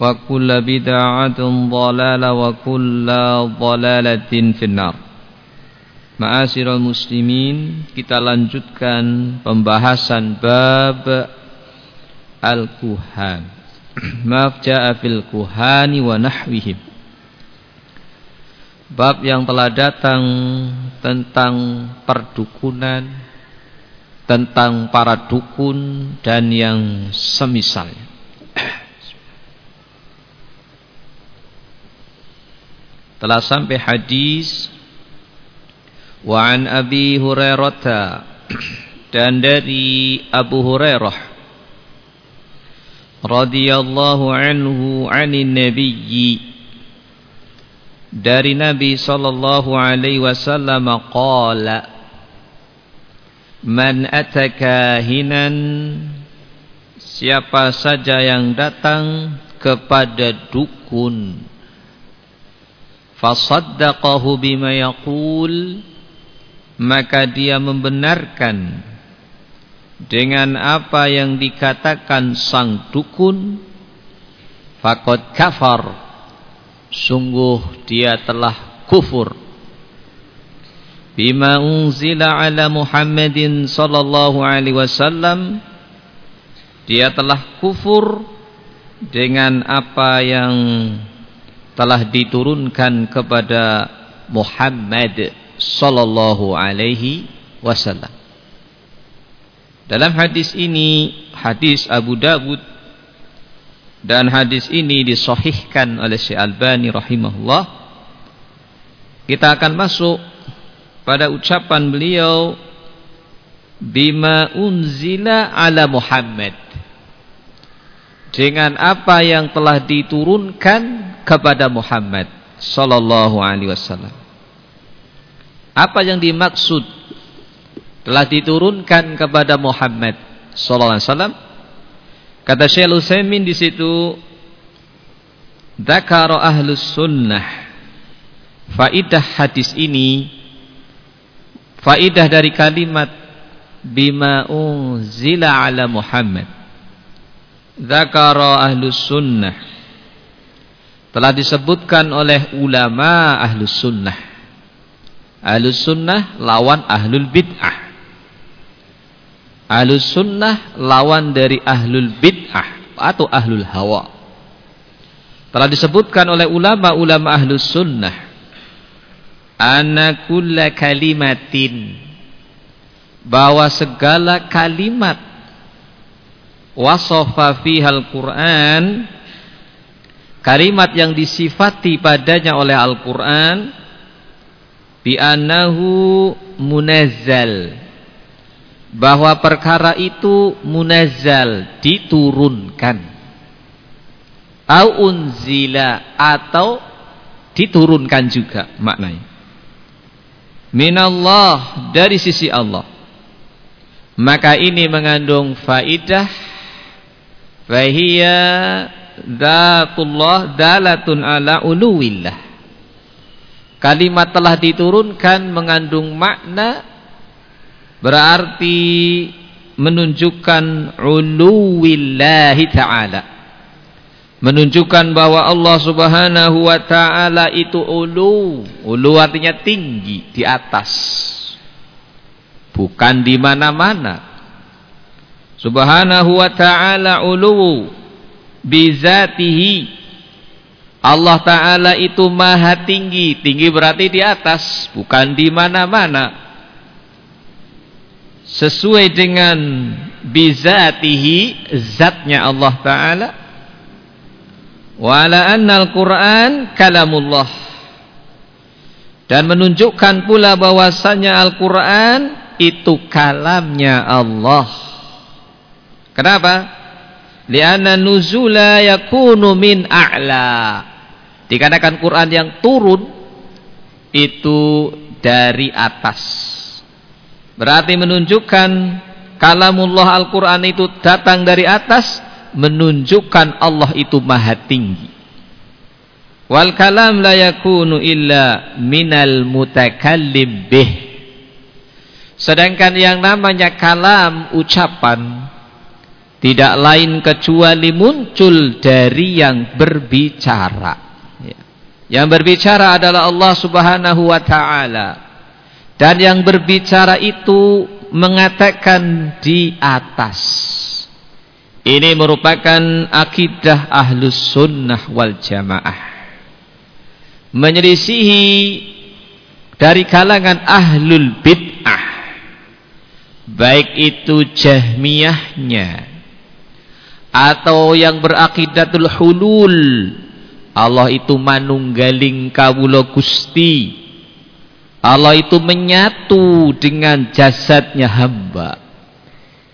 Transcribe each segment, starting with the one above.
وكل بدعة ضلالة وكل ضلالة في النار Ma'asyiral muslimin Kita lanjutkan pembahasan bab Al-Kuhan Maaf ja'a fil kuhani wa nahwihim Bab yang telah datang tentang perdukunan Tentang para dukun dan yang semisalnya Telah sampai hadis wa an Abi Hurairah dan dari Abu Hurairah radhiyallahu anhu anin nabiyyi dari Nabi sallallahu alaihi wasallam qala man ataka hinan siapa saja yang datang kepada dukun fasaddaqahu bima yaqul. Maka dia membenarkan dengan apa yang dikatakan sang dukun. Faqad kafar. Sungguh dia telah kufur. Bima unzila ala Muhammadin sallallahu alaihi wasallam. Dia telah kufur dengan apa yang telah diturunkan kepada Muhammad sallallahu alaihi wasallam. Dalam hadis ini, hadis Abu Dawud dan hadis ini disahihkan oleh Syekh Albani rahimahullah. Kita akan masuk pada ucapan beliau bima unzila ala Muhammad dengan apa yang telah diturunkan kepada Muhammad sallallahu alaihi wasallam. Apa yang dimaksud telah diturunkan kepada Muhammad sallallahu alaihi wasallam? Kata Syekh Utsaimin di situ Dzakara ahlus sunnah Faidah hadis ini Faidah dari kalimat Bima unzila ala Muhammad Dzakara ahlus sunnah. Telah disebutkan oleh ulama ahlus sunnah. Ahlus sunnah lawan ahlul bid'ah. Ahlus sunnah lawan dari ahlul bid'ah atau ahlul hawa. Telah disebutkan oleh ulama-ulama ahlus sunnah. Anna kulla kalimatin. Bahwa segala kalimat wasofa fihal Qur'an kalimat yang disifati padanya oleh Al-Quran bi'annahu munazzal bahwa perkara itu munazzal diturunkan. Au unzila atau diturunkan juga maknanya. Minallah dari sisi Allah. Maka ini mengandung faidah fahiya dzatullah dalatun ala uluwillah. Kalimat telah diturunkan mengandung makna berarti menunjukkan uluwillahi ta'ala. Menunjukkan bahwa Allah subhanahu wa ta'ala itu ulu. Ulu artinya tinggi di atas. Bukan di mana-mana subhanahu wa ta'ala ulu bizatihi Allah Ta'ala itu maha tinggi. Tinggi berarti di atas bukan di mana-mana. Sesuai dengan bizatihi zatnya Allah taala. Wala annal Quran kalamullah. Dan menunjukkan pula bahwasanya Al-Qur'an itu kalamnya Allah kenapa lianna nuzula yakunu min a'la dikarenakan Quran yang turun itu dari atas Berarti menunjukkan kalamullah Al-Quran itu datang dari atas. Menunjukkan Allah itu maha tinggi. Wal kalam la yakunu illa minal mutakallim bih. Sedangkan yang namanya kalam ucapan tidak lain kecuali muncul dari yang berbicara. Ya. Yang berbicara adalah Allah Subhanahu wa taala. Dan yang berbicara itu mengatakan di atas. Ini merupakan akidah ahlus sunnah wal jamaah. Menyelisihi dari kalangan ahlul bid'ah. Baik itu jahmiyahnya. Atau yang berakidatul hulul. Allah itu manunggaling kawula gusti Allah itu menyatu dengan jasadnya hamba.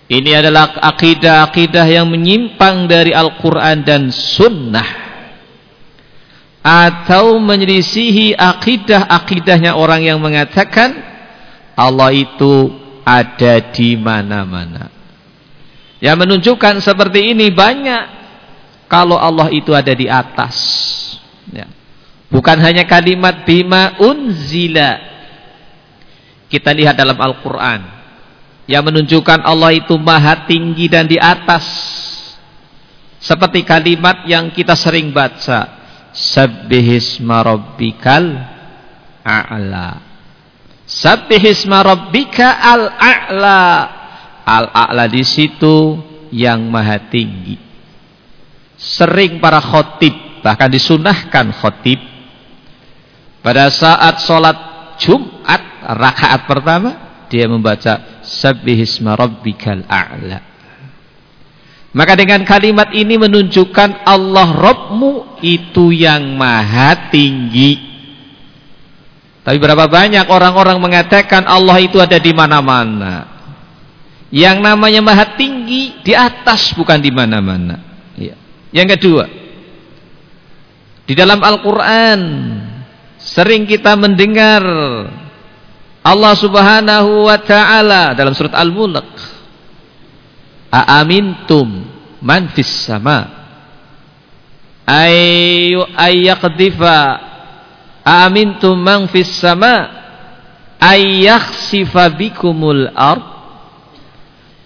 Ini adalah akidah-akidah yang menyimpang dari Al-Quran dan Sunnah. Atau menyelisihi akidah-akidahnya orang yang mengatakan Allah itu ada di mana-mana. Yang menunjukkan seperti ini banyak. Kalau Allah itu ada di atas. Ya. Bukan hanya kalimat bima unzila kita lihat dalam Al-Quran yang menunjukkan Allah itu maha tinggi dan di atas seperti kalimat yang kita sering baca sabbihisma rabbikal a'la sabbihisma rabbika al-a'la al-a'la di situ yang maha tinggi. Sering para khotib bahkan disunahkan khotib pada saat sholat Jumat rakaat pertama dia membaca sabbihisma rabbikal a'la. Maka dengan kalimat ini menunjukkan Allah Rabbmu itu yang maha tinggi. Tapi berapa banyak orang-orang mengatakan Allah itu ada di mana-mana yang namanya maha tinggi di atas bukan di mana-mana. Ya. yang kedua di dalam Al-Quran sering kita mendengar Allah Subhanahu wa taala dalam surat Al-Mulk Aamintum man fis sama? Ayu ayyaqdifa Aamintum man fis sama? Ayyakhsifa bikumul ard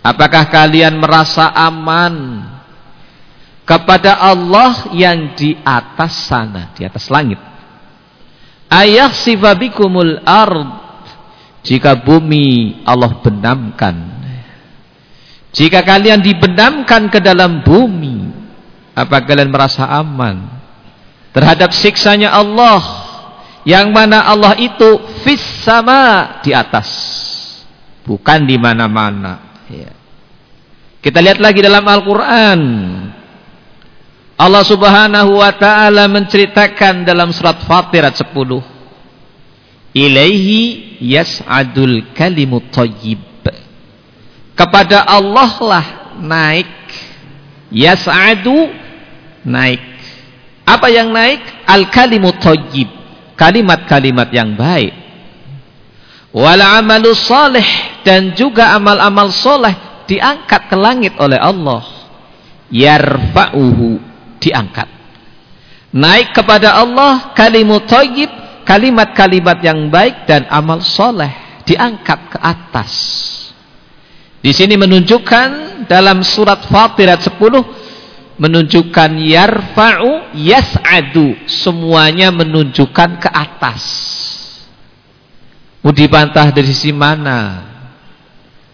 Apakah kalian merasa aman? Kepada Allah yang di atas sana, di atas langit? Ayakhsifa bikumul ard. Jika bumi Allah benamkan. Jika kalian dibenamkan ke dalam bumi apa kalian merasa aman? Terhadap siksanya Allah yang mana Allah itu fis sama di atas bukan di mana-mana. Ya. Kita lihat lagi dalam Al-Quran Allah subhanahu wa ta'ala menceritakan dalam surat Fatir ayat 10 ilaihi yas'adul kalimut thayyib Kepada Allah lah naik. Yas'adu naik. Apa yang naik? Al-kalimu thayyib. Kalimat-kalimat yang baik. Wal amalu salih dan juga amal-amal soleh diangkat ke langit oleh Allah. Yarfa'uhu diangkat. Naik kepada Allah kalimu thayyib, kalimat-kalimat yang baik dan amal soleh diangkat ke atas. Di sini menunjukkan dalam surat Fatirat 10 menunjukkan yarfa'u yas'adu semuanya menunjukkan ke atas. Mau dibantah dari sisi mana?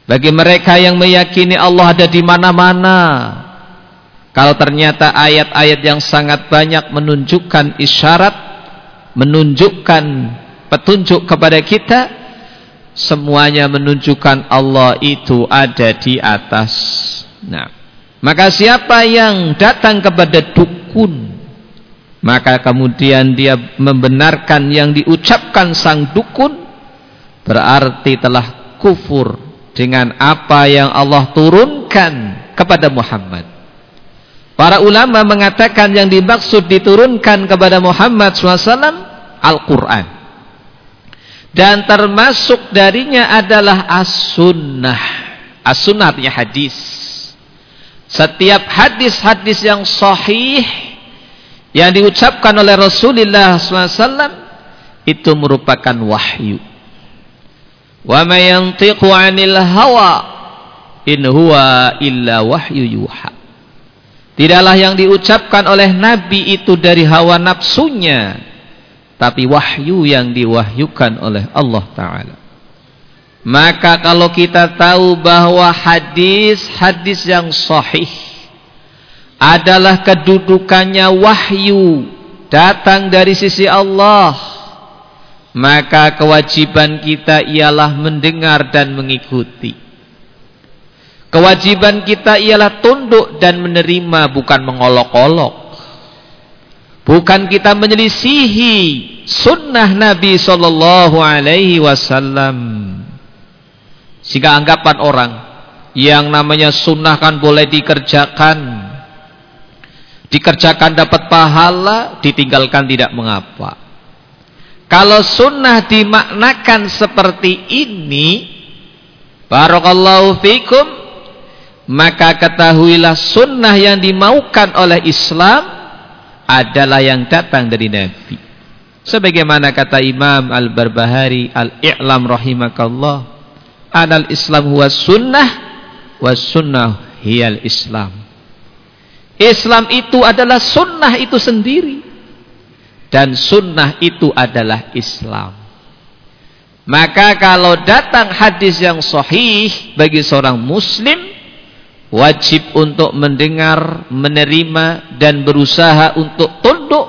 Bagi mereka yang meyakini Allah ada di mana-mana. Kalau ternyata ayat-ayat yang sangat banyak menunjukkan isyarat, menunjukkan petunjuk kepada kita, semuanya menunjukkan Allah itu ada di atas. Nah, maka siapa yang datang kepada dukun, maka kemudian dia membenarkan yang diucapkan sang dukun, berarti telah kufur dengan apa yang Allah turunkan kepada Muhammad. Para ulama mengatakan yang dimaksud diturunkan kepada Muhammad SAW Al-Quran. Dan termasuk darinya adalah as-sunnah. As-sunnah artinya hadis. Setiap hadis-hadis yang sahih yang diucapkan oleh Rasulullah SAW itu merupakan wahyu wa ma yantiqu 'anil hawa in huwa illa wahyu yuha. Tidaklah yang diucapkan oleh nabi itu dari hawa nafsunya tapi wahyu yang diwahyukan oleh Allah Ta'ala. Maka kalau kita tahu bahwa hadis-hadis yang sahih adalah kedudukannya wahyu datang dari sisi Allah maka kewajiban kita ialah mendengar dan mengikuti kewajiban kita ialah tunduk dan menerima bukan mengolok-olok Bukan kita menyelisihi sunnah Nabi Sallallahu Alaihi Wasallam. Sehingga anggapan orang yang namanya sunnah kan boleh dikerjakan. Dikerjakan dapat pahala, ditinggalkan tidak mengapa. Kalau sunnah dimaknakan seperti ini, Barakallahu fikum, maka ketahuilah sunnah yang dimaukan oleh Islam adalah yang datang dari Nabi. Sebagaimana kata Imam Al-Barbahari Al-I'lam rahimakallah, "Anal Islam huwa sunnah wa sunnah hiyal Islam." Islam itu adalah sunnah itu sendiri dan sunnah itu adalah Islam. Maka kalau datang hadis yang sahih bagi seorang muslim wajib untuk mendengar, menerima dan berusaha untuk tunduk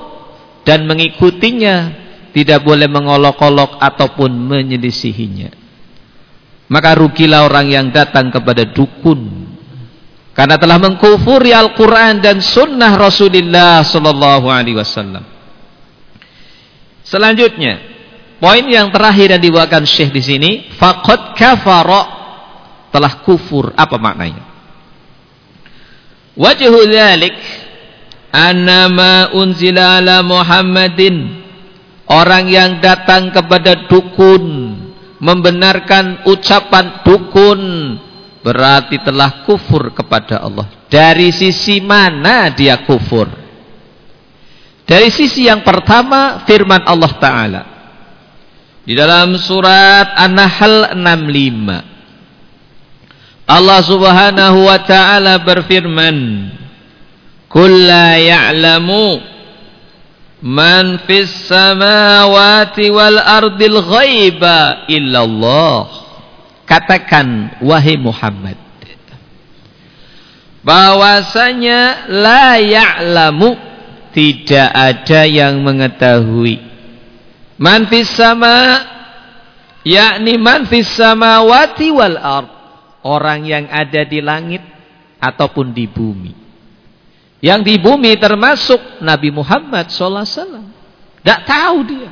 dan mengikutinya, tidak boleh mengolok-olok ataupun menyelisihinya. Maka rugilah orang yang datang kepada dukun karena telah mengkufuri Al-Qur'an dan sunnah Rasulullah sallallahu alaihi wasallam. Selanjutnya, poin yang terakhir yang dibawakan Syekh di sini, faqad kafara telah kufur. Apa maknanya? Wajhu dzalik anna ma unzila ala Muhammadin orang yang datang kepada dukun membenarkan ucapan dukun berarti telah kufur kepada Allah. Dari sisi mana dia kufur? Dari sisi yang pertama firman Allah taala di dalam surat An-Nahl 65 Allah Subhanahu wa taala berfirman, "Qul la ya'lamu man fis samawati wal ardil ghaiba illallah." Katakan wahai Muhammad bahwasanya la ya'lamu tidak ada yang mengetahui man fis sama yakni man fis samawati wal ard orang yang ada di langit ataupun di bumi. Yang di bumi termasuk Nabi Muhammad wasallam. Enggak tahu dia.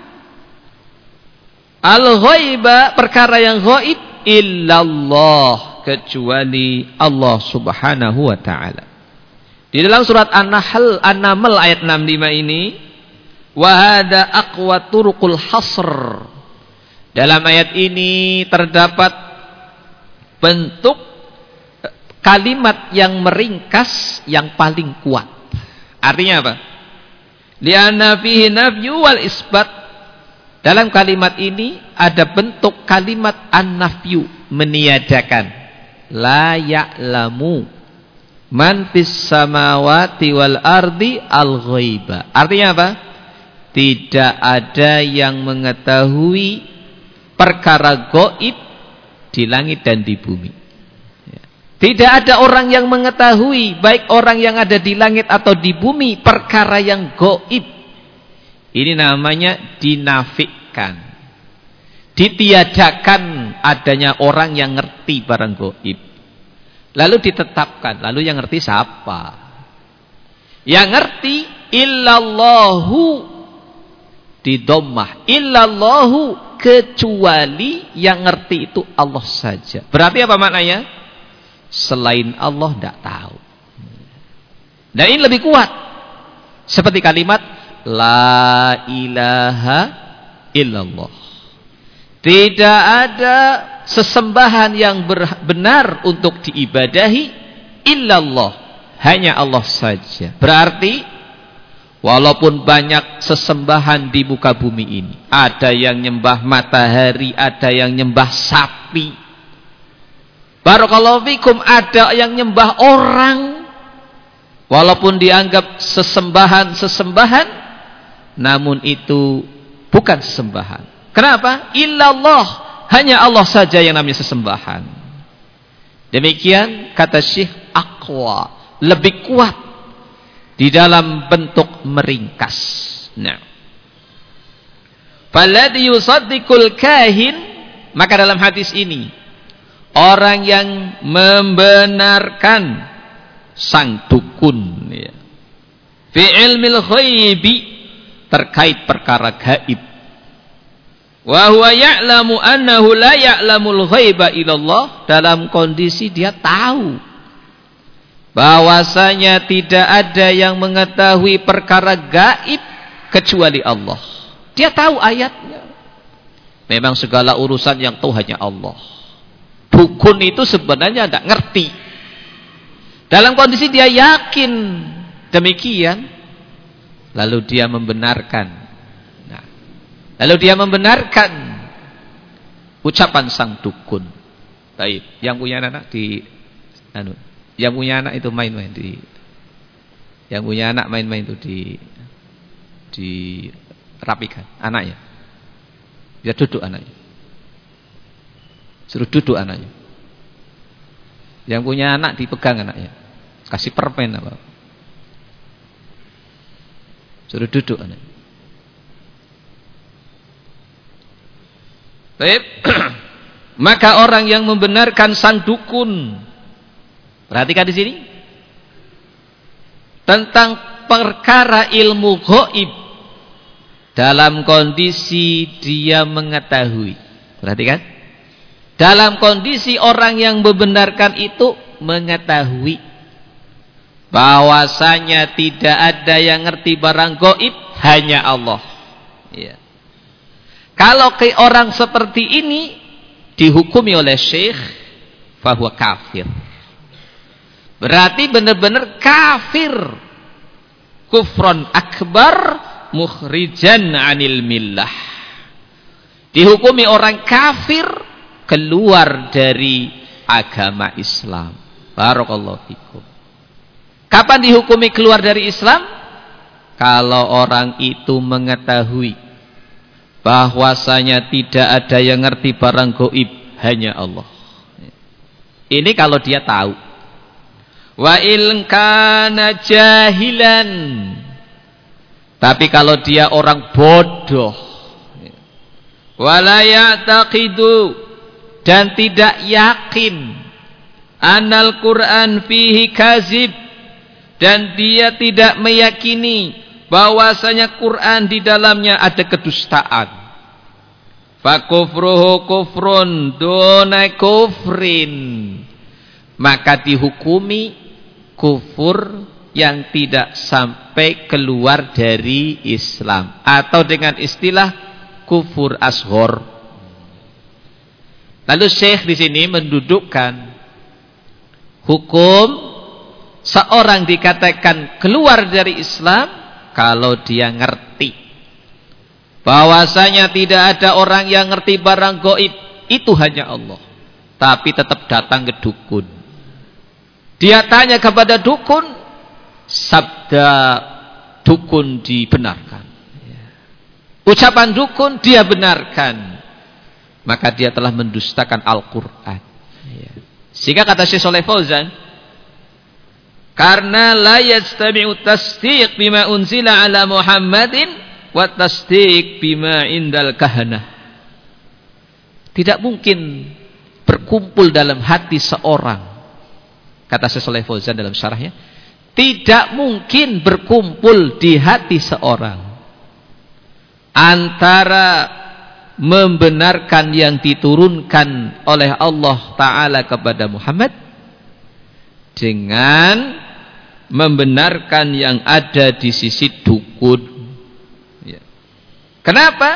Al-ghaiba perkara yang ghaib illallah kecuali Allah Subhanahu wa taala. Di dalam surat An-Nahl An-Naml ayat 65 ini wa hada aqwa turuqul hasr. Dalam ayat ini terdapat bentuk kalimat yang meringkas yang paling kuat. Artinya apa? Lianna fihi nafyu wal isbat. Dalam kalimat ini ada bentuk kalimat an-nafyu meniadakan. La ya'lamu Man fis samawati wal ardi al ghaiba. Artinya apa? Tidak ada yang mengetahui perkara goib di langit dan di bumi. Tidak ada orang yang mengetahui baik orang yang ada di langit atau di bumi perkara yang goib. Ini namanya dinafikkan. Ditiadakan adanya orang yang ngerti barang goib. Lalu ditetapkan. Lalu yang ngerti siapa? Yang ngerti illallahu di domah. Illallahu kecuali yang ngerti itu Allah saja. Berarti apa maknanya? Selain Allah tidak tahu. Dan ini lebih kuat. Seperti kalimat La ilaha illallah. Tidak ada sesembahan yang benar untuk diibadahi illallah. Hanya Allah saja. Berarti walaupun banyak sesembahan di muka bumi ini ada yang nyembah matahari ada yang nyembah sapi. Barakallahu fikum ada yang nyembah orang. Walaupun dianggap sesembahan-sesembahan namun itu bukan sesembahan. Kenapa? Illallah hanya Allah saja yang namanya sesembahan. Demikian kata Syekh Aqwa. Lebih kuat. Di dalam bentuk meringkas. Nah. Faladhi yusaddikul kahin. Maka dalam hadis ini. Orang yang membenarkan sang dukun. Ya. Fi ilmil khaybi. Terkait perkara gaib Wa ya'lamu annahu la ya'lamul ghaiba illallah dalam kondisi dia tahu bahwasanya tidak ada yang mengetahui perkara gaib kecuali Allah. Dia tahu ayatnya. Memang segala urusan yang tahu hanya Allah. Dukun itu sebenarnya tidak ngerti. Dalam kondisi dia yakin demikian, lalu dia membenarkan Lalu dia membenarkan ucapan sang dukun. Baik, yang punya anak di anu, yang punya anak itu main-main di yang punya anak main-main itu di di rapikan anaknya. Dia duduk anaknya. Suruh duduk anaknya. Yang punya anak dipegang anaknya. Kasih permen apa. Suruh duduk anaknya. Baik. Maka orang yang membenarkan sang dukun. Perhatikan di sini. Tentang perkara ilmu gaib dalam kondisi dia mengetahui. Perhatikan. Dalam kondisi orang yang membenarkan itu mengetahui bahwasanya tidak ada yang ngerti barang gaib hanya Allah. Ya. Kalau ke orang seperti ini dihukumi oleh syekh bahwa kafir. Berarti benar-benar kafir. Kufron akbar mukhrijan anil millah. Dihukumi orang kafir keluar dari agama Islam. Barakallahu fikum. Kapan dihukumi keluar dari Islam? Kalau orang itu mengetahui bahwasanya tidak ada yang ngerti barang goib hanya Allah. Ini kalau dia tahu. Wa jahilan. Tapi kalau dia orang bodoh. Wala dan tidak yakin anal Quran fihi kazib dan dia tidak meyakini bahwasanya Quran di dalamnya ada kedustaan. Fakufruhu kufrun duna kufrin. maka dihukumi kufur yang tidak sampai keluar dari Islam atau dengan istilah kufur ashor. Lalu Syekh di sini mendudukkan hukum seorang dikatakan keluar dari Islam kalau dia ngerti. Bahwasanya tidak ada orang yang ngerti barang goib itu hanya Allah. Tapi tetap datang ke dukun. Dia tanya kepada dukun sabda dukun dibenarkan. Ucapan dukun dia benarkan. Maka dia telah mendustakan Al-Quran. Sehingga kata Syekh Soleh Fauzan karena la yastami'u tasdiq bima unzila ala Muhammadin wa tasdiq bima indal kahanah. Tidak mungkin berkumpul dalam hati seorang kata Syekh Fauzan dalam syarahnya tidak mungkin berkumpul di hati seorang antara membenarkan yang diturunkan oleh Allah taala kepada Muhammad dengan membenarkan yang ada di sisi dukun ya. kenapa?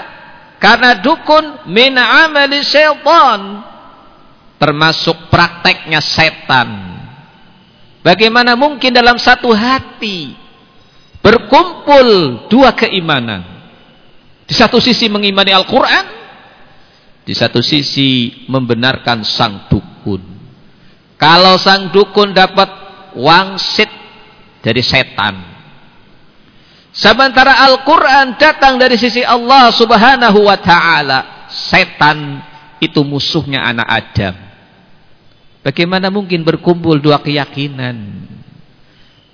karena dukun min amali syaitan termasuk prakteknya setan Bagaimana mungkin dalam satu hati berkumpul dua keimanan. Di satu sisi mengimani Al-Quran, di satu sisi membenarkan sang dukun. Kalau sang dukun dapat wangsit dari setan. Sementara Al-Quran datang dari sisi Allah subhanahu wa ta'ala. Setan itu musuhnya anak Adam. Bagaimana mungkin berkumpul dua keyakinan?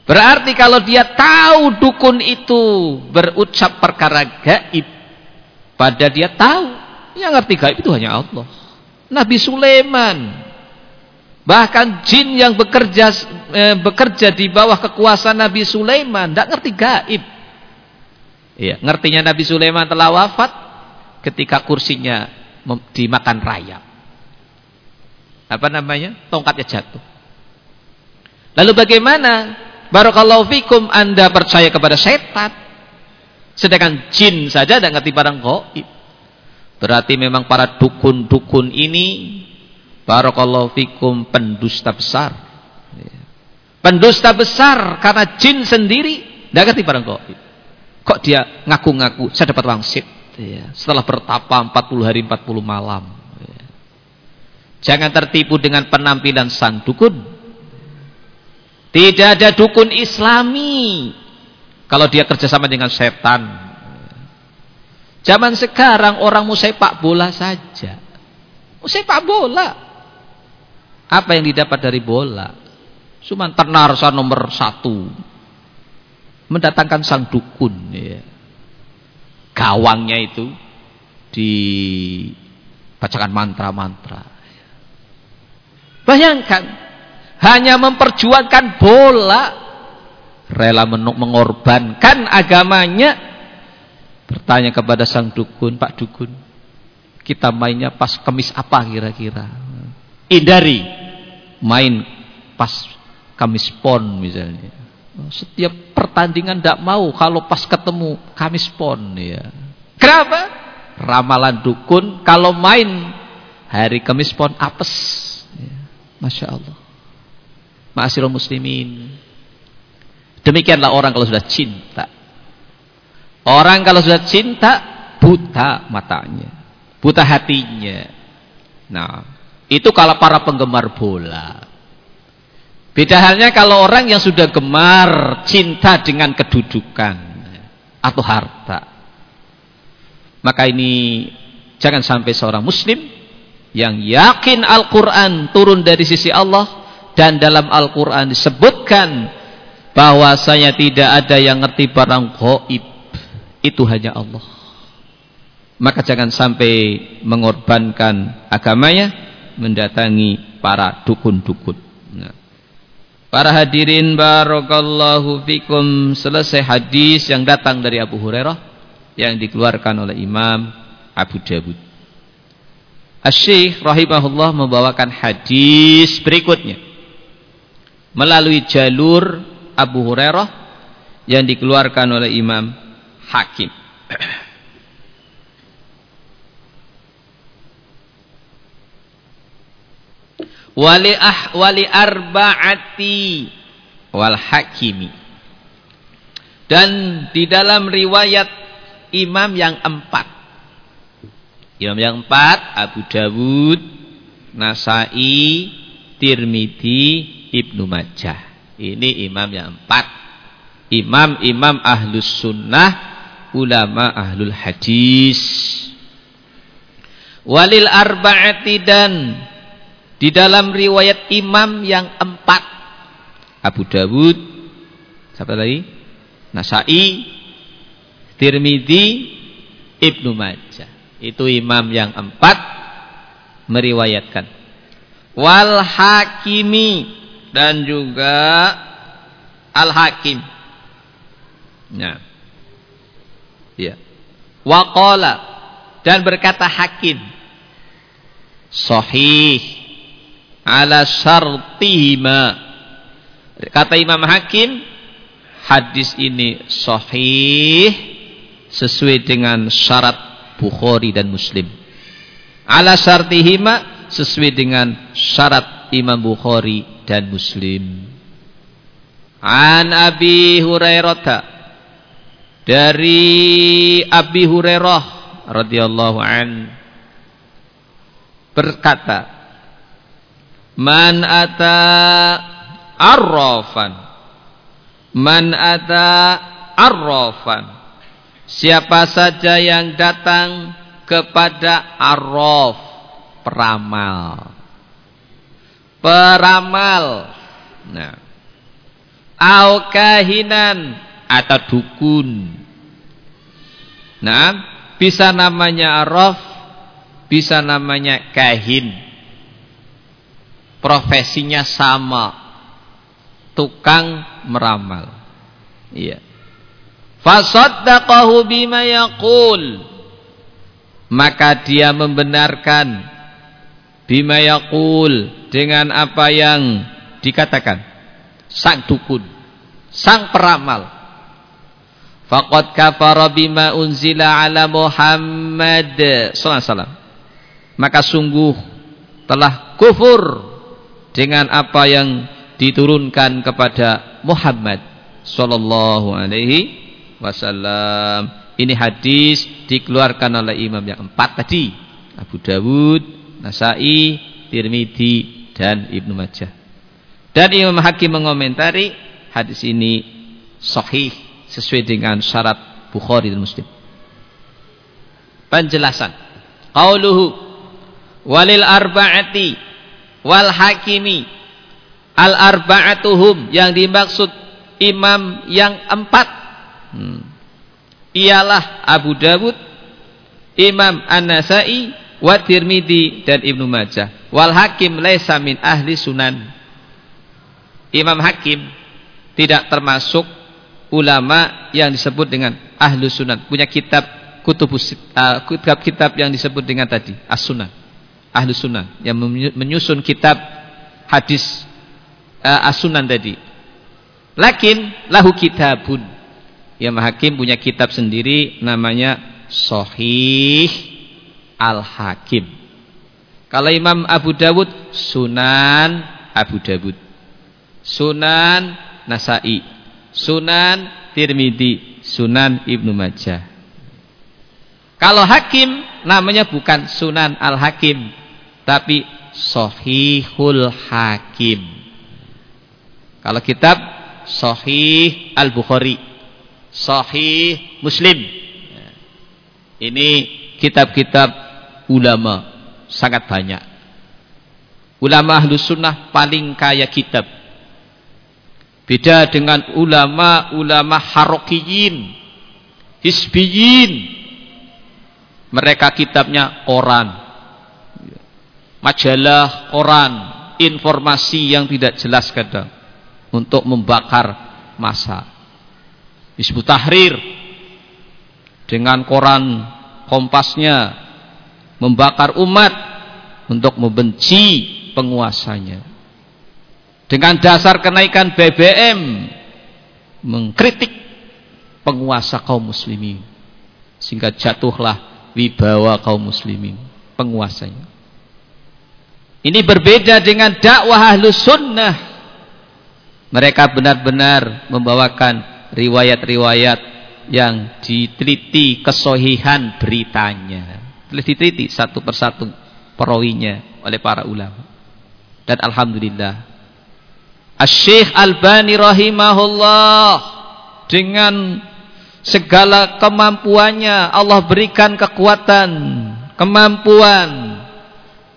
Berarti kalau dia tahu dukun itu berucap perkara gaib, pada dia tahu, yang ngerti gaib itu hanya Allah. Nabi Sulaiman, bahkan jin yang bekerja eh, bekerja di bawah kekuasaan Nabi Sulaiman, tidak ngerti gaib. Ya, ngertinya Nabi Sulaiman telah wafat ketika kursinya dimakan rayap apa namanya? Tongkatnya jatuh. Lalu bagaimana? Barakallahu fikum anda percaya kepada setan? Sedangkan jin saja tidak ngerti barang gaib. Berarti memang para dukun-dukun ini barakallahu fikum pendusta besar pendusta besar karena jin sendiri tidak ngerti barang gaib kok dia ngaku-ngaku saya dapat wangsit ya. setelah bertapa 40 hari 40 malam Jangan tertipu dengan penampilan sang dukun. Tidak ada dukun islami. Kalau dia kerjasama dengan setan. Zaman sekarang orang mau sepak bola saja. Mau sepak bola. Apa yang didapat dari bola? Cuma tenarsa nomor satu. Mendatangkan sang dukun. Ya. Gawangnya itu dibacakan mantra-mantra. Bayangkan, hanya memperjuangkan bola, rela mengorbankan agamanya. Bertanya kepada sang dukun, Pak dukun, kita mainnya pas kemis apa kira-kira? Indari, main pas kamis pon misalnya. Setiap pertandingan tidak mau kalau pas ketemu kamis pon ya. Kenapa? Ramalan dukun kalau main hari kamis pon apes Masya Allah. Ma'asirul muslimin. Demikianlah orang kalau sudah cinta. Orang kalau sudah cinta, buta matanya. Buta hatinya. Nah, itu kalau para penggemar bola. Beda halnya kalau orang yang sudah gemar cinta dengan kedudukan atau harta. Maka ini jangan sampai seorang muslim yang yakin Al-Quran turun dari sisi Allah dan dalam Al-Quran disebutkan bahwasanya tidak ada yang ngerti barang goib itu hanya Allah maka jangan sampai mengorbankan agamanya mendatangi para dukun-dukun nah. para hadirin barakallahu fikum selesai hadis yang datang dari Abu Hurairah yang dikeluarkan oleh Imam Abu Dawud Asy-Syaikh rahimahullah membawakan hadis berikutnya. melalui jalur Abu Hurairah yang dikeluarkan oleh Imam Hakim. Wali ah wali arbaati wal hakimi. Dan di dalam riwayat imam yang empat. Imam yang empat Abu Dawud Nasai Tirmidzi Ibnu Majah. Ini imam yang empat. Imam-imam ahlus sunnah ulama ahlul hadis. Walil arbaati dan di dalam riwayat imam yang empat. Abu Dawud. Siapa lagi? Nasai. Tirmidhi. Ibnu Majah. Itu imam yang empat. Meriwayatkan. Wal Hakimi. Dan juga Al Hakim. Nah. Ya. Waqala. Dan berkata Hakim. Sahih ala syartihima. Kata Imam Hakim hadis ini sahih sesuai dengan syarat Bukhari dan Muslim. Ala syartihima sesuai dengan syarat Imam Bukhari dan Muslim. An Abi Hurairah dari Abi Hurairah radhiyallahu an berkata Man ata arrafan. Man ata arrafan. Siapa saja yang datang kepada arraf Peramal. Peramal. Nah. Au kahinan Atau dukun. Nah Bisa namanya arraf Bisa namanya kahin profesinya sama. Tukang meramal. Iya. Fasaddaqahu bima yaqul. Maka dia membenarkan bima yaqul dengan apa yang dikatakan. Sang dukun. Sang peramal. Faqad kafara bima unzila ala Muhammad sallallahu alaihi wasallam. Maka sungguh telah kufur dengan apa yang diturunkan kepada Muhammad sallallahu alaihi wasallam. Ini hadis dikeluarkan oleh imam yang empat tadi, Abu Dawud, Nasai, Tirmidzi dan Ibnu Majah. Dan Imam Hakim mengomentari hadis ini sahih sesuai dengan syarat Bukhari dan Muslim. Penjelasan. Qauluhu walil arba'ati wal hakimi. Al arba'atuhum yang dimaksud imam yang empat. Hmm. ialah Abu Dawud Imam An-Nasai wa Tirmidzi dan Ibnu Majah. Wal hakim laisa min ahli sunan. Imam Hakim tidak termasuk ulama yang disebut dengan ahlu sunan. Punya kitab kutubus uh, kitab-kitab yang disebut dengan tadi as-sunan ahlu sunnah yang menyusun kitab hadis uh, as-sunan tadi. Lakin lahu kitabun. Yang Hakim punya kitab sendiri namanya Sahih Al-Hakim. Kalau Imam Abu Dawud Sunan Abu Dawud. Sunan Nasai. Sunan Tirmidzi, Sunan Ibnu Majah. Kalau Hakim namanya bukan Sunan Al-Hakim, tapi Sahihul Hakim. Kalau kitab Sahih Al-Bukhari, Sahih Muslim. Ini kitab-kitab ulama sangat banyak. Ulama Ahlus Sunnah paling kaya kitab. Beda dengan ulama-ulama harokiyin, hisbiyin. Mereka kitabnya Quran majalah, koran, informasi yang tidak jelas kadang untuk membakar masa. Disebut Tahrir dengan koran kompasnya membakar umat untuk membenci penguasanya. dengan dasar kenaikan BBM mengkritik penguasa kaum muslimin sehingga jatuhlah wibawa kaum muslimin penguasanya ini berbeda dengan dakwah ahlus sunnah. Mereka benar-benar membawakan riwayat-riwayat yang diteliti kesohihan beritanya. Diteliti satu persatu perawinya oleh para ulama. Dan Alhamdulillah. Syekh Albani rahimahullah dengan segala kemampuannya Allah berikan kekuatan, kemampuan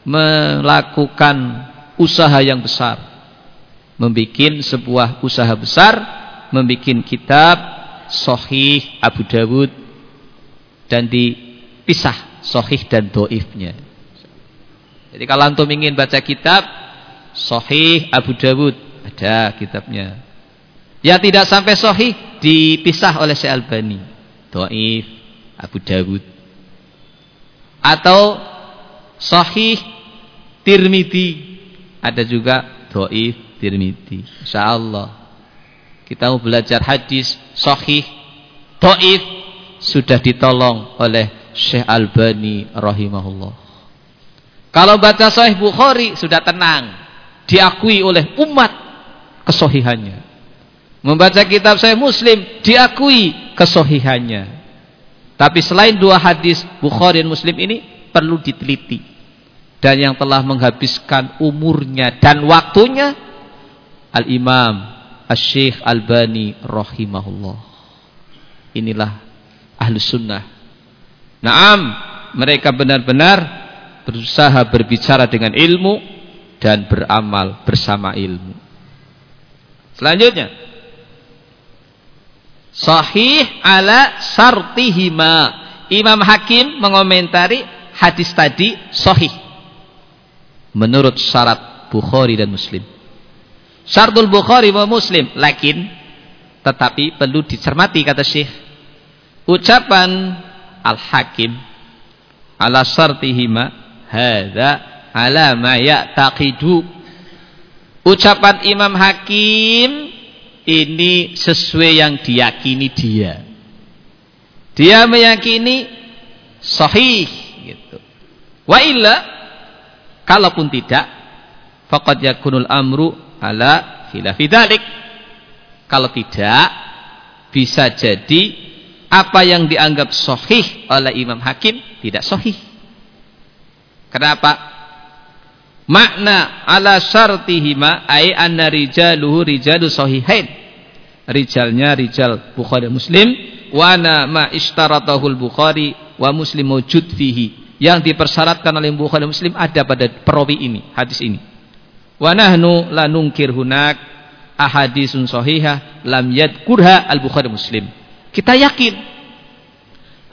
melakukan usaha yang besar. Membikin sebuah usaha besar, membikin kitab Sahih Abu Dawud dan dipisah Sahih dan doifnya. Jadi kalau antum ingin baca kitab Sahih Abu Dawud ada kitabnya. Yang tidak sampai sahih dipisah oleh Syekh Albani. Dhaif Abu Dawud. Atau sahih Tirmidzi. Ada juga dhaif Tirmidzi. Insyaallah. Kita mau belajar hadis sahih dhaif sudah ditolong oleh Syekh Albani rahimahullah. Kalau baca sahih Bukhari sudah tenang, diakui oleh umat kesohihannya. Membaca kitab saya Muslim diakui kesohihannya. Tapi selain dua hadis Bukhari dan Muslim ini perlu diteliti. Dan yang telah menghabiskan umurnya dan waktunya Al-Imam Al-Syekh Al-Bani rahimahullah. Inilah ahlu sunnah. Naam, mereka benar-benar berusaha berbicara dengan ilmu dan beramal bersama ilmu. Selanjutnya. Sahih ala sartihima. Imam Hakim mengomentari hadis tadi sahih. Menurut syarat Bukhari dan Muslim. Syartul Bukhari wa Muslim. Lakin. Tetapi perlu dicermati kata Syekh. Ucapan Al-Hakim. Ala sartihima. Hada ala ma ya'taqidu Ucapan Imam Hakim ini sesuai yang diyakini dia. Dia meyakini sahih gitu. Wa illa kalaupun tidak faqad yakunul amru ala khilafi dzalik. Kalau tidak bisa jadi apa yang dianggap sahih oleh Imam Hakim tidak sahih. Kenapa? Makna ala syartihima ay anna rijaluhu rijalu sahihain. Rijalnya rijal Bukhari Muslim wa ma ishtaratahul Bukhari wa Muslim wujud fihi. Yang dipersyaratkan oleh Bukhari Muslim ada pada perawi ini, hadis ini. Wa nahnu la nungkir hunak ahadisun sahihah lam yadkurha al-Bukhari Muslim. Kita yakin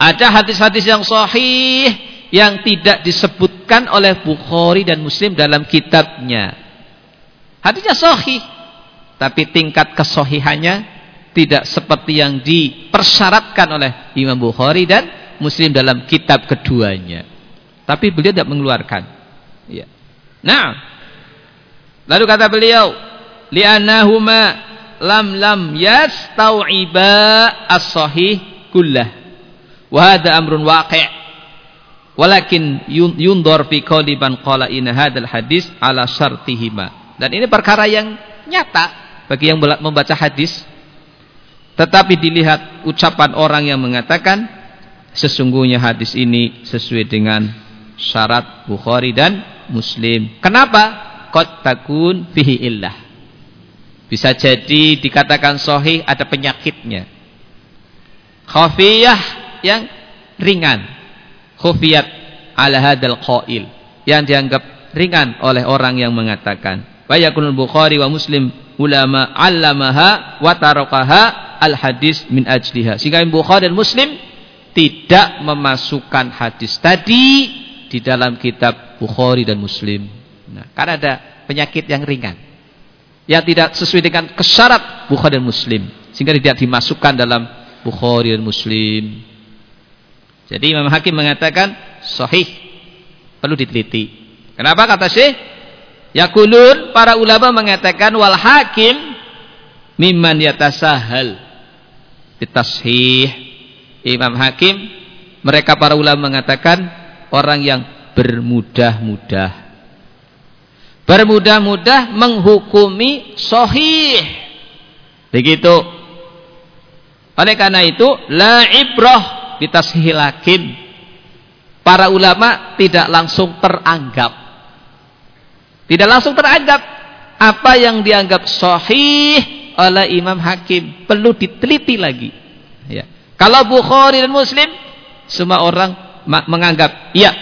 ada hadis-hadis yang sahih yang tidak disebutkan oleh Bukhari dan Muslim dalam kitabnya. Hadisnya sahih, tapi tingkat kesohihannya tidak seperti yang dipersyaratkan oleh Imam Bukhari dan Muslim dalam kitab keduanya. Tapi beliau tidak mengeluarkan. Ya. Nah, lalu kata beliau, li'annahuma lam lam yastau'iba as-sahih kullah. Wa amrun waqi' Walakin yundor fi qawli man qala inna hadzal hadis ala syartihima. Dan ini perkara yang nyata bagi yang membaca hadis. Tetapi dilihat ucapan orang yang mengatakan sesungguhnya hadis ini sesuai dengan syarat Bukhari dan Muslim. Kenapa? Qad takun fihi illah. Bisa jadi dikatakan sahih ada penyakitnya. Khafiyah yang ringan khufiyat ala hadal qail yang dianggap ringan oleh orang yang mengatakan bayakunul bukhari wa muslim ulama allamaha wa tarakaha al hadis min ajliha sehingga bukhari dan muslim tidak memasukkan hadis tadi di dalam kitab bukhari dan muslim nah karena ada penyakit yang ringan yang tidak sesuai dengan kesyarat bukhari dan muslim sehingga tidak dimasukkan dalam bukhari dan muslim jadi Imam Hakim mengatakan sahih perlu diteliti. Kenapa kata Syekh? Yakulun para ulama mengatakan wal hakim mimman yatasahal bitashih. Imam Hakim mereka para ulama mengatakan orang yang bermudah-mudah. Bermudah-mudah menghukumi sahih. Begitu. Oleh karena itu la ibrah bitashihil hakim. Para ulama tidak langsung teranggap tidak langsung teranggap apa yang dianggap sahih oleh Imam Hakim perlu diteliti lagi. Ya. Kalau Bukhari dan Muslim semua orang menganggap iya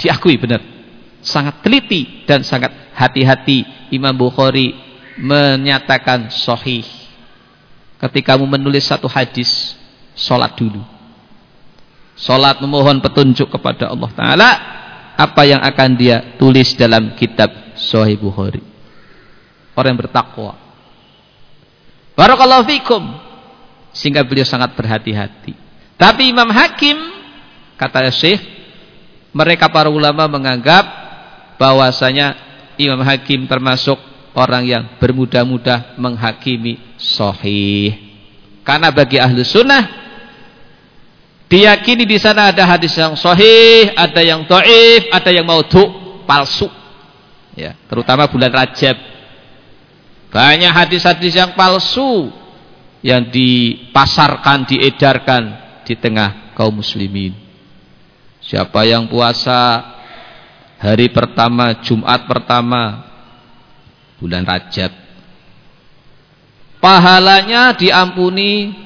diakui benar. Sangat teliti dan sangat hati-hati Imam Bukhari menyatakan sahih. Ketika kamu menulis satu hadis, sholat dulu. Sholat memohon petunjuk kepada Allah Ta'ala. Apa yang akan dia tulis dalam kitab Sahih Bukhari. Orang yang bertakwa. Barakallahu fikum. Sehingga beliau sangat berhati-hati. Tapi Imam Hakim kata Syekh, mereka para ulama menganggap bahwasanya Imam Hakim termasuk orang yang bermudah-mudah menghakimi sahih. Karena bagi ahlu sunnah diyakini di sana ada hadis yang sahih, ada yang taif, ada yang maudhu, palsu. Ya terutama bulan Rajab. Banyak hadis-hadis yang palsu yang dipasarkan diedarkan di tengah kaum muslimin siapa yang puasa hari pertama Jumat pertama bulan Rajab pahalanya diampuni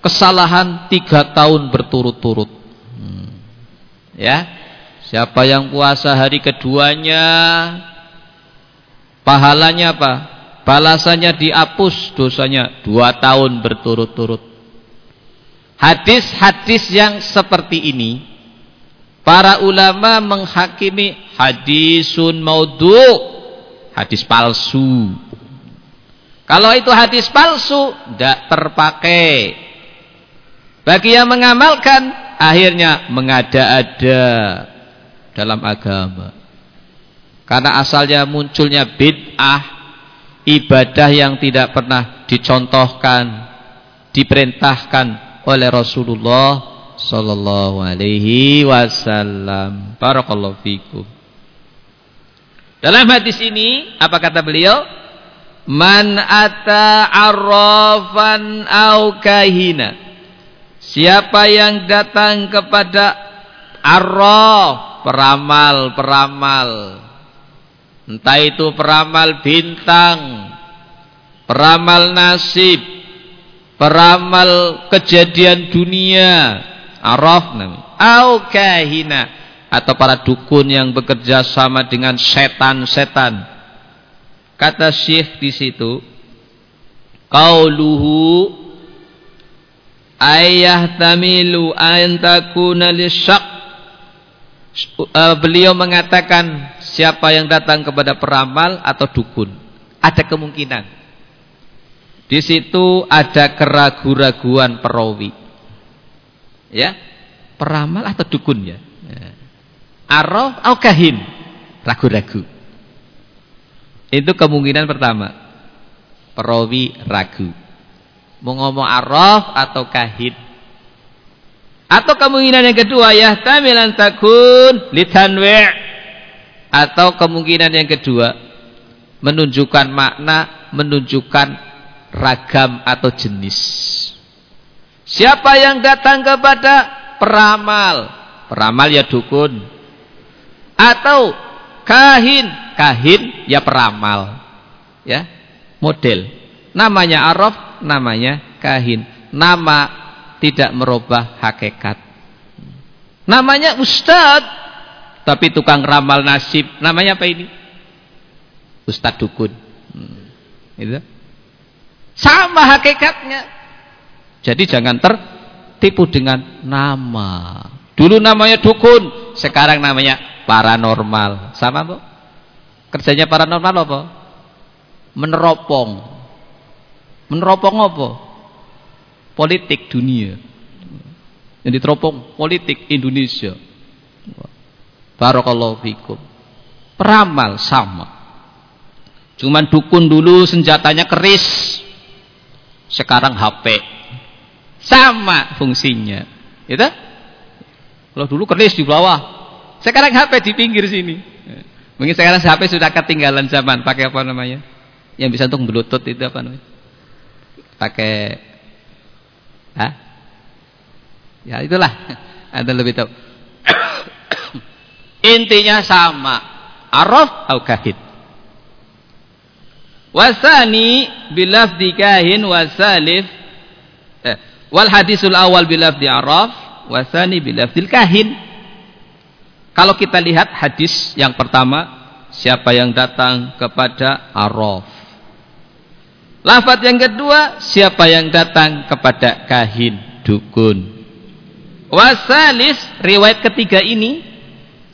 kesalahan tiga tahun berturut-turut hmm. ya Siapa yang puasa hari keduanya pahalanya apa? Balasannya dihapus dosanya dua tahun berturut-turut. Hadis-hadis yang seperti ini para ulama menghakimi hadisun maudhu, hadis palsu. Kalau itu hadis palsu, tidak terpakai. Bagi yang mengamalkan, akhirnya mengada-ada dalam agama. Karena asalnya munculnya bid'ah, ibadah yang tidak pernah dicontohkan, diperintahkan oleh Rasulullah sallallahu alaihi wasallam. Barakallahu fikum. Dalam hadis ini apa kata beliau? Man ata arrafan au kahina. Siapa yang datang kepada arraf peramal-peramal. Entah itu peramal bintang, peramal nasib, peramal kejadian dunia, araf. Au kahina atau para dukun yang bekerja sama dengan setan-setan. Kata Syekh di situ, qauluhu ayah tamilu an takuna lisyak uh, beliau mengatakan siapa yang datang kepada peramal atau dukun ada kemungkinan di situ ada keraguan-raguan perawi ya. Peramal atau dukun ya, ya. araf atau kahin? Ragu-ragu. Itu kemungkinan pertama. Perawi ragu. Mau ngomong araf atau kahin? Atau kemungkinan yang kedua ya tamilan takun litanwi' atau kemungkinan yang kedua menunjukkan makna, menunjukkan ragam atau jenis. Siapa yang datang kepada peramal? Peramal ya dukun. Atau kahin, kahin ya peramal. Ya, model. Namanya araf, namanya kahin. Nama tidak merubah hakikat. Namanya ustad, tapi tukang ramal nasib. Namanya apa ini? Ustad dukun. Hmm. Itu. Sama hakikatnya. Jadi jangan tertipu dengan nama. Dulu namanya dukun, sekarang namanya paranormal. Sama, Bu? Kerjanya paranormal apa? Meneropong. Meneropong apa? politik dunia. Yang diteropong politik Indonesia. Barakallahu fikum. Peramal sama. Cuman dukun dulu senjatanya keris. Sekarang HP. Sama fungsinya. Gitu? Kalau dulu keris di bawah. Sekarang HP di pinggir sini. Mungkin sekarang HP sudah ketinggalan zaman. Pakai apa namanya? Yang bisa untuk bluetooth itu apa namanya? Pakai Hah? Ya itulah. Anda lebih tahu. Intinya sama. Araf atau kahid. Wasani bilafdi kahin wasalif eh, wal hadisul awal bilafdi araf wasani bilafdil kahin. Kalau kita lihat hadis yang pertama, siapa yang datang kepada araf. Lafaz yang kedua, siapa yang datang kepada kahin, dukun. Wasalis, riwayat ketiga ini,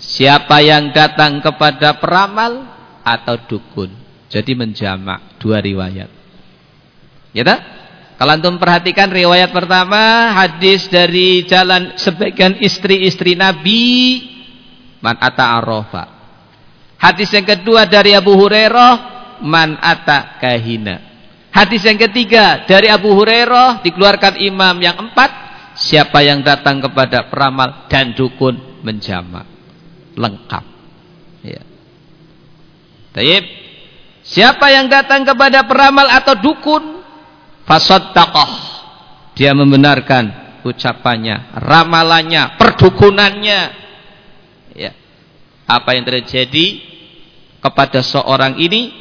siapa yang datang kepada peramal atau dukun. Jadi menjamak dua riwayat. Ya tak? Kalau antum perhatikan riwayat pertama hadis dari jalan sebagian istri-istri Nabi man ata arafa. Hadis yang kedua dari Abu Hurairah man ata kahina. Hadis yang ketiga dari Abu Hurairah dikeluarkan imam yang empat siapa yang datang kepada peramal dan dukun menjamak lengkap. Ya. Taib. Siapa yang datang kepada peramal atau dukun, fasaddaqah. Dia membenarkan ucapannya, ramalannya, perdukunannya. Ya. Apa yang terjadi kepada seorang ini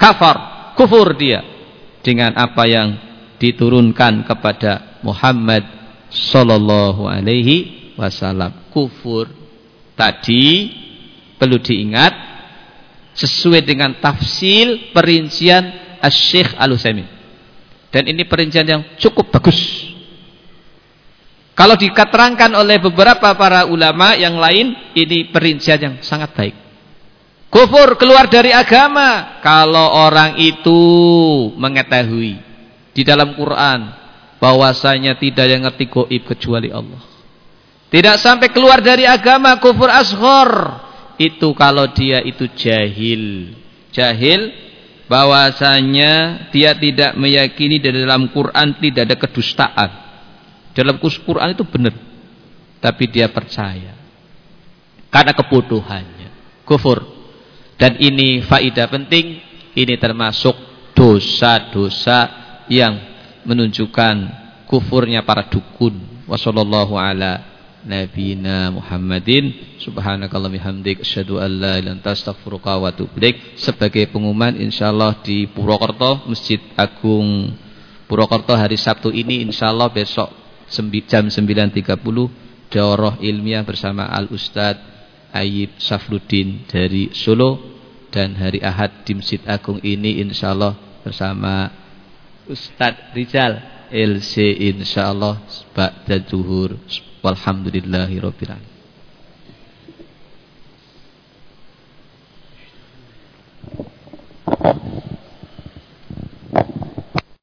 kafar, kufur dia dengan apa yang diturunkan kepada Muhammad sallallahu alaihi wasallam. Kufur tadi perlu diingat sesuai dengan tafsir perincian Asy-Syaikh Al-Utsaimin. Dan ini perincian yang cukup bagus. Kalau dikaterangkan oleh beberapa para ulama yang lain, ini perincian yang sangat baik. Kufur keluar dari agama kalau orang itu mengetahui di dalam Quran bahwasanya tidak yang ngerti goib kecuali Allah. Tidak sampai keluar dari agama kufur asghar itu kalau dia itu jahil. Jahil bahwasanya dia tidak meyakini di dalam Quran tidak ada kedustaan. Dalam Quran itu benar. Tapi dia percaya. Karena kebodohannya. Kufur. Dan ini faidah penting. Ini termasuk dosa-dosa yang menunjukkan kufurnya para dukun. Wassalamualaikum ala nabiyina Muhammadin. Subhanakallah bihamdik. Asyhadu an la ilaha illa astaghfiruka wa atubu sebagai pengumuman insyaallah di Purwokerto Masjid Agung Purwokerto hari Sabtu ini insyaallah besok jam 9.30 daurah ilmiah bersama Al Ustad Ayib Safruddin dari Solo. Dan hari Ahad di Masjid Agung ini insyaallah bersama Ustadz Rizal LC insyaallah ba'da zuhur Walhamdulillahirabbil alamin.